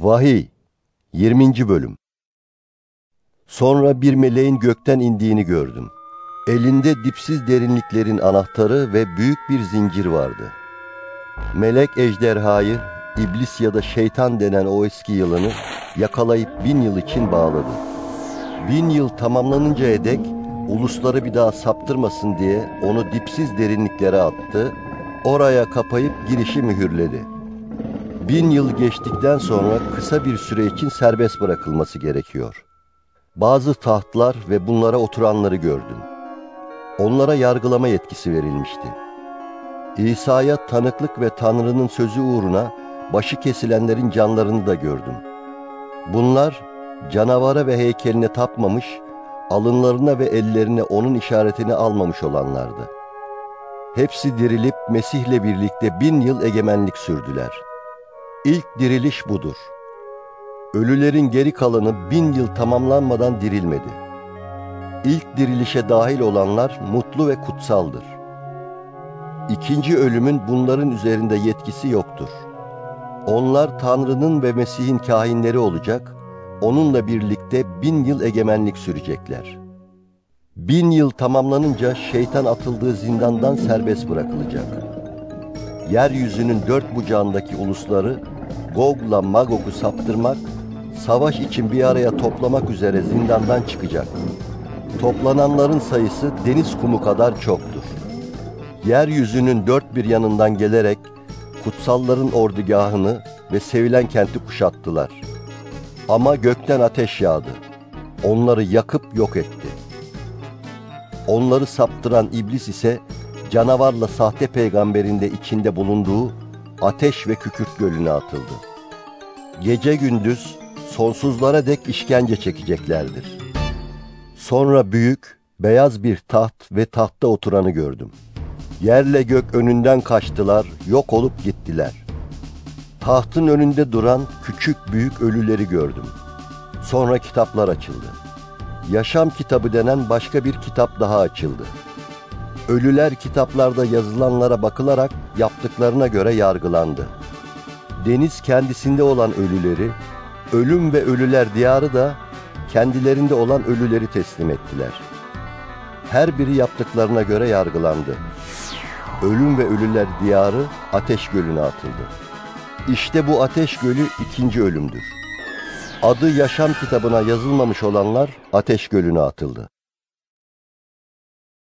Vahiy 20. Bölüm Sonra bir meleğin gökten indiğini gördüm. Elinde dipsiz derinliklerin anahtarı ve büyük bir zincir vardı. Melek ejderhayı, iblis ya da şeytan denen o eski yılanı yakalayıp bin yıl için bağladı. Bin yıl tamamlanıncaya dek ulusları bir daha saptırmasın diye onu dipsiz derinliklere attı, oraya kapayıp girişi mühürledi.'' Bin yıl geçtikten sonra kısa bir süre için serbest bırakılması gerekiyor. Bazı tahtlar ve bunlara oturanları gördüm. Onlara yargılama yetkisi verilmişti. İsa'ya tanıklık ve Tanrı'nın sözü uğruna başı kesilenlerin canlarını da gördüm. Bunlar canavara ve heykeline tapmamış, alınlarına ve ellerine onun işaretini almamış olanlardı. Hepsi dirilip Mesih'le birlikte bin yıl egemenlik sürdüler.'' İlk diriliş budur. Ölülerin geri kalanı bin yıl tamamlanmadan dirilmedi. İlk dirilişe dahil olanlar mutlu ve kutsaldır. İkinci ölümün bunların üzerinde yetkisi yoktur. Onlar Tanrı'nın ve Mesih'in kahinleri olacak, onunla birlikte bin yıl egemenlik sürecekler. Bin yıl tamamlanınca şeytan atıldığı zindandan serbest bırakılacak.'' Yeryüzünün dört bucağındaki ulusları Gog'la Magog'u saptırmak, savaş için bir araya toplamak üzere zindandan çıkacak. Toplananların sayısı deniz kumu kadar çoktur. Yeryüzünün dört bir yanından gelerek kutsalların ordugahını ve sevilen kenti kuşattılar. Ama gökten ateş yağdı. Onları yakıp yok etti. Onları saptıran iblis ise canavarla sahte peygamberin de içinde bulunduğu ateş ve kükürt gölüne atıldı. Gece gündüz sonsuzlara dek işkence çekeceklerdir. Sonra büyük, beyaz bir taht ve tahtta oturanı gördüm. Yerle gök önünden kaçtılar, yok olup gittiler. Tahtın önünde duran küçük büyük ölüleri gördüm. Sonra kitaplar açıldı. Yaşam kitabı denen başka bir kitap daha açıldı. Ölüler kitaplarda yazılanlara bakılarak yaptıklarına göre yargılandı. Deniz kendisinde olan ölüleri, ölüm ve ölüler diyarı da kendilerinde olan ölüleri teslim ettiler. Her biri yaptıklarına göre yargılandı. Ölüm ve ölüler diyarı ateş gölüne atıldı. İşte bu ateş gölü ikinci ölümdür. Adı yaşam kitabına yazılmamış olanlar ateş gölüne atıldı.